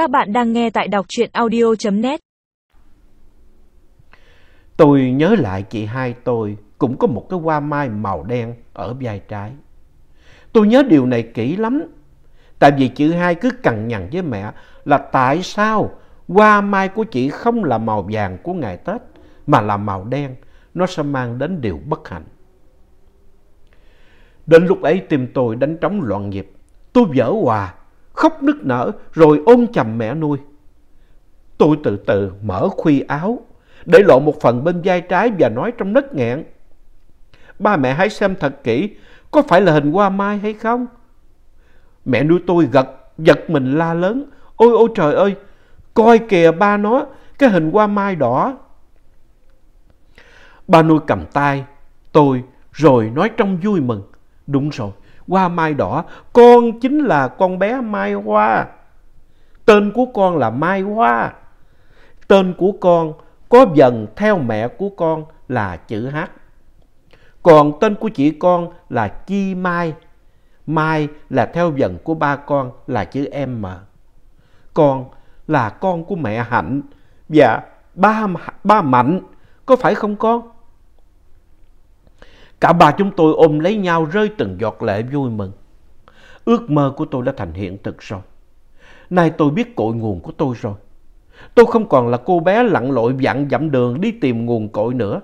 Các bạn đang nghe tại đọc truyện audio.net Tôi nhớ lại chị hai tôi cũng có một cái hoa mai màu đen ở vai trái. Tôi nhớ điều này kỹ lắm. Tại vì chị hai cứ cằn nhằn với mẹ là tại sao hoa mai của chị không là màu vàng của ngày Tết mà là màu đen. Nó sẽ mang đến điều bất hạnh. Đến lúc ấy tim tôi đánh trống loạn nhịp. Tôi vỡ hòa, khóc nức nở rồi ôm chầm mẹ nuôi. Tôi từ từ mở khuy áo, để lộ một phần bên vai trái và nói trong nấc nghẹn. Ba mẹ hãy xem thật kỹ, có phải là hình hoa mai hay không? Mẹ nuôi tôi gật, giật mình la lớn. Ôi ôi trời ơi, coi kìa ba nó, cái hình hoa mai đỏ. Ba nuôi cầm tay, tôi rồi nói trong vui mừng. Đúng rồi, hoa mai đỏ, con chính là con bé Mai Hoa. Tên của con là Mai Hoa. Tên của con có dần theo mẹ của con là chữ H. Còn tên của chị con là Chi Mai. Mai là theo dần của ba con là chữ M. Con là con của mẹ Hạnh và ba, ba Mạnh, có phải không con? Cả ba chúng tôi ôm lấy nhau rơi từng giọt lệ vui mừng. Ước mơ của tôi đã thành hiện thực rồi. Nay tôi biết cội nguồn của tôi rồi. Tôi không còn là cô bé lặn lội vặn dặm đường đi tìm nguồn cội nữa.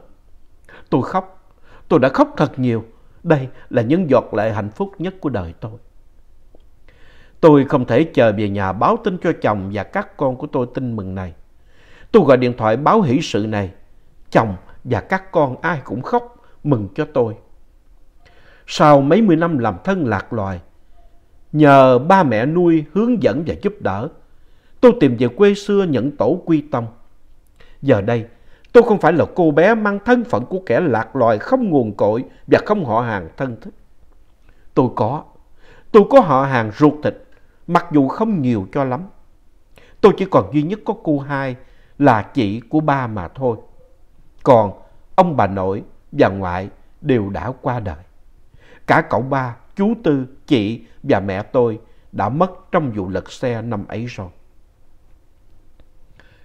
Tôi khóc. Tôi đã khóc thật nhiều. Đây là những giọt lệ hạnh phúc nhất của đời tôi. Tôi không thể chờ về nhà báo tin cho chồng và các con của tôi tin mừng này. Tôi gọi điện thoại báo hỷ sự này. Chồng và các con ai cũng khóc mừng cho tôi. Sau mấy mươi năm làm thân lạc loài, nhờ ba mẹ nuôi hướng dẫn và giúp đỡ, tôi tìm về quê xưa nhận tổ quy tông. Giờ đây, tôi không phải là cô bé mang thân phận của kẻ lạc loài không nguồn cội và không họ hàng thân thích. Tôi có, tôi có họ hàng ruột thịt, mặc dù không nhiều cho lắm. Tôi chỉ còn duy nhất có cô hai là chị của ba mà thôi. Còn ông bà nội và ngoại đều đã qua đời. Cả cậu ba, chú Tư, chị và mẹ tôi đã mất trong vụ lật xe năm ấy rồi.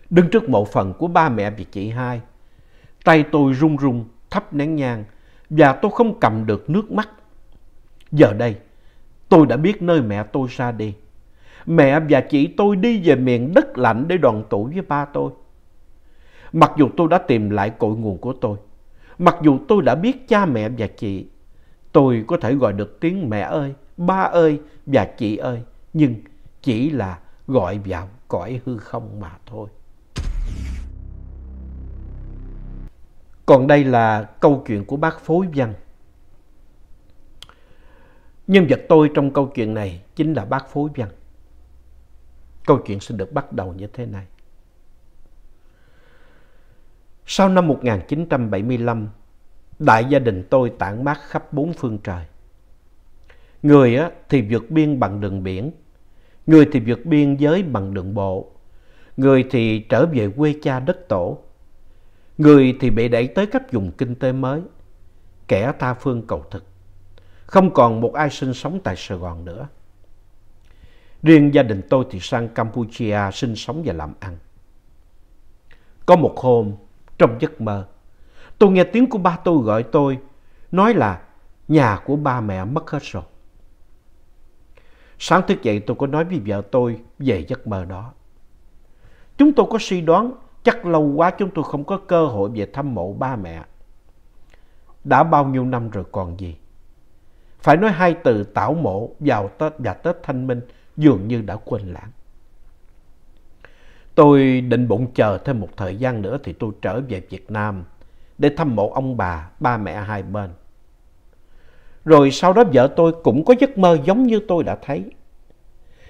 Đứng trước mộ phần của ba mẹ và chị hai, tay tôi run run thắp nén nhang và tôi không cầm được nước mắt. Giờ đây, tôi đã biết nơi mẹ tôi ra đi. Mẹ và chị tôi đi về miền đất lạnh để đoàn tụ với ba tôi. Mặc dù tôi đã tìm lại cội nguồn của tôi, Mặc dù tôi đã biết cha mẹ và chị, tôi có thể gọi được tiếng mẹ ơi, ba ơi và chị ơi, nhưng chỉ là gọi vào cõi hư không mà thôi. Còn đây là câu chuyện của bác Phối Văn. Nhân vật tôi trong câu chuyện này chính là bác Phối Văn. Câu chuyện sẽ được bắt đầu như thế này. Sau năm 1975, đại gia đình tôi tản mát khắp bốn phương trời. Người thì vượt biên bằng đường biển, người thì vượt biên giới bằng đường bộ, người thì trở về quê cha đất tổ, người thì bị đẩy tới các vùng kinh tế mới, kẻ tha phương cầu thực. Không còn một ai sinh sống tại Sài Gòn nữa. Riêng gia đình tôi thì sang Campuchia sinh sống và làm ăn. Có một hôm, trong giấc mơ. Tôi nghe tiếng của ba tôi gọi tôi, nói là nhà của ba mẹ mất hết rồi. Sáng thức dậy tôi có nói với vợ tôi về giấc mơ đó. Chúng tôi có suy đoán chắc lâu quá chúng tôi không có cơ hội về thăm mộ ba mẹ. Đã bao nhiêu năm rồi còn gì. Phải nói hai từ tảo mộ vào Tết và Tết Thanh Minh dường như đã quên lãng. Tôi định bụng chờ thêm một thời gian nữa thì tôi trở về Việt Nam để thăm mộ ông bà, ba mẹ hai bên. Rồi sau đó vợ tôi cũng có giấc mơ giống như tôi đã thấy.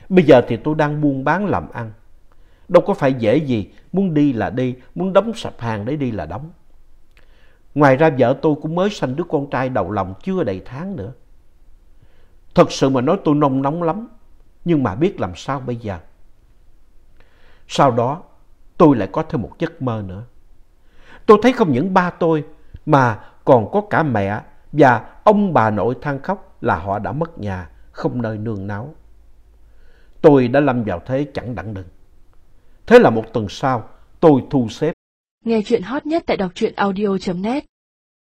Bây giờ thì tôi đang buôn bán làm ăn. Đâu có phải dễ gì, muốn đi là đi, muốn đóng sập hàng để đi là đóng. Ngoài ra vợ tôi cũng mới sanh đứa con trai đầu lòng chưa đầy tháng nữa. Thật sự mà nói tôi nông nóng lắm, nhưng mà biết làm sao bây giờ. Sau đó, tôi lại có thêm một giấc mơ nữa. Tôi thấy không những ba tôi mà còn có cả mẹ và ông bà nội than khóc là họ đã mất nhà, không nơi nương náu. Tôi đã lâm vào thế chẳng đặng đừng. Thế là một tuần sau, tôi thu xếp. Nghe chuyện hot nhất tại đọc truyện audio.net